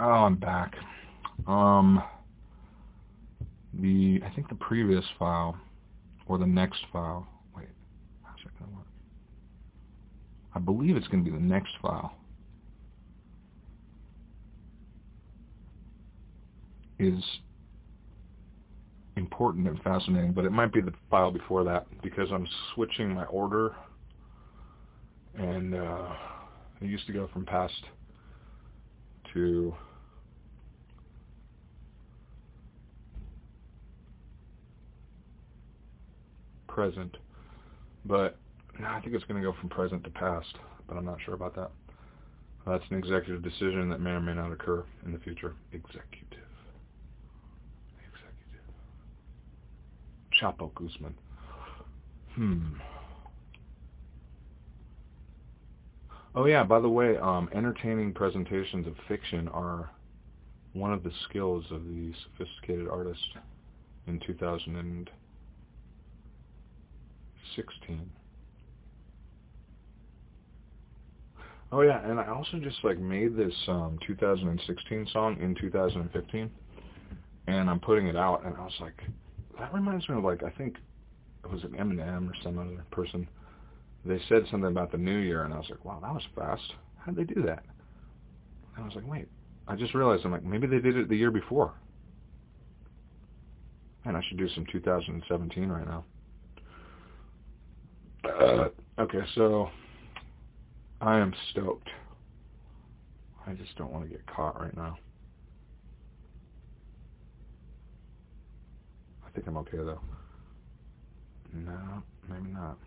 Oh, I'm back. Um, the I think the previous file or the next file. Wait, how's that gonna work? I believe it's gonna be the next file. Is important and fascinating, but it might be the file before that because I'm switching my order and uh, it used to go from past to present, but I think it's going to go from present to past, but I'm not sure about that. That's an executive decision that may or may not occur in the future. Executive. Executive. Chapo Guzman. Hmm. Oh yeah, by the way, um, entertaining presentations of fiction are one of the skills of the sophisticated artist in 2016. Oh yeah, and I also just like made this um, 2016 song in 2015, and I'm putting it out, and I was like, that reminds me of like I think it was an Eminem or some other person they said something about the new year, and I was like, wow, that was fast. How did they do that? And I was like, wait. I just realized, I'm like, maybe they did it the year before. And I should do some 2017 right now. Uh, okay, so I am stoked. I just don't want to get caught right now. I think I'm okay though. No, maybe not.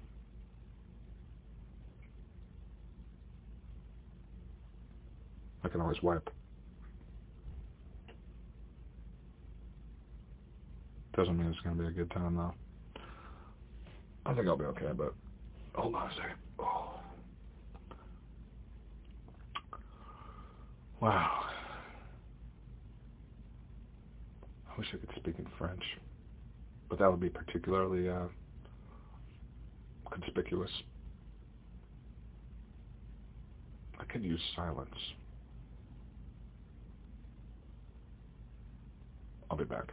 I can always wipe. Doesn't mean it's going to be a good time, though. I think I'll be okay, but hold on a second. Oh. Wow. I wish I could speak in French, but that would be particularly uh, conspicuous. I could use silence. I'll be back.